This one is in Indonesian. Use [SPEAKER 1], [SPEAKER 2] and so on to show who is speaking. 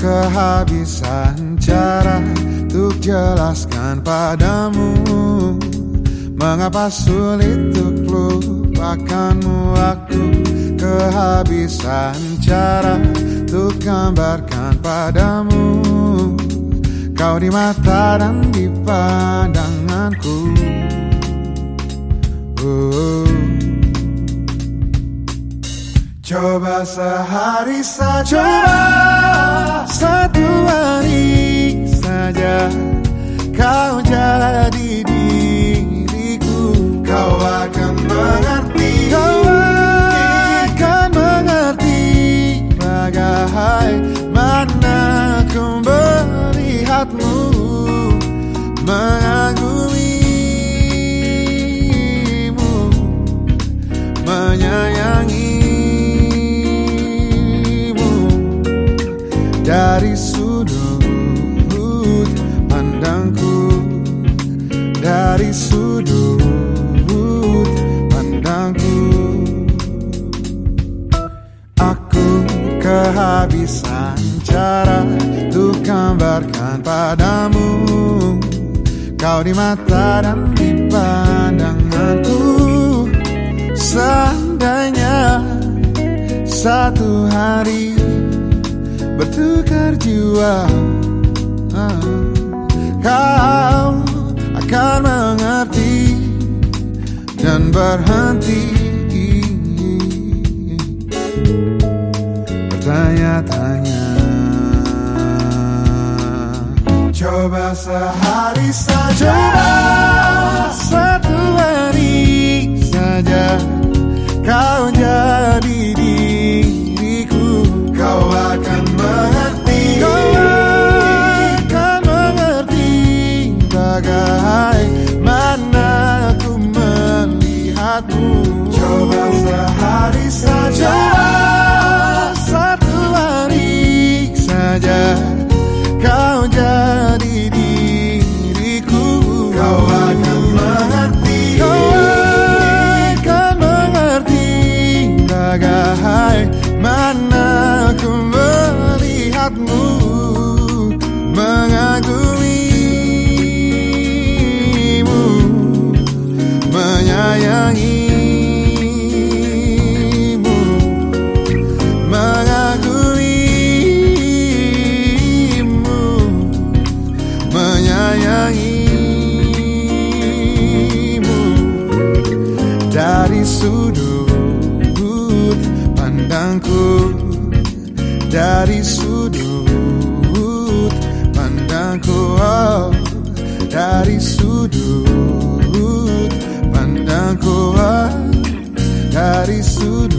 [SPEAKER 1] Kehabisan cara untuk jelaskan padamu Mengapa sulit untuk lupakanmu Aku kehabisan cara untuk gambarkan padamu? Kau di mata dan di pandanganku. Oh. Coba sehari saja. Coba satu hari dari sudut pandangku dari sudut pandangku. Aku kehabisan cara untuk gambarkan padamu. Kau di mata dan di pandanganku. Seandainya satu hari jiwa ah, Kau akan mengerti dan berhenti. Bertanya-tanya. Coba sehari saja. Coba ku melihatmu Mengagumimu Menyayangimu Menyayangimu. Dari sudut pandangku Dari sudut pandangku oh, Dari sudut pandangku oh, Dari sudut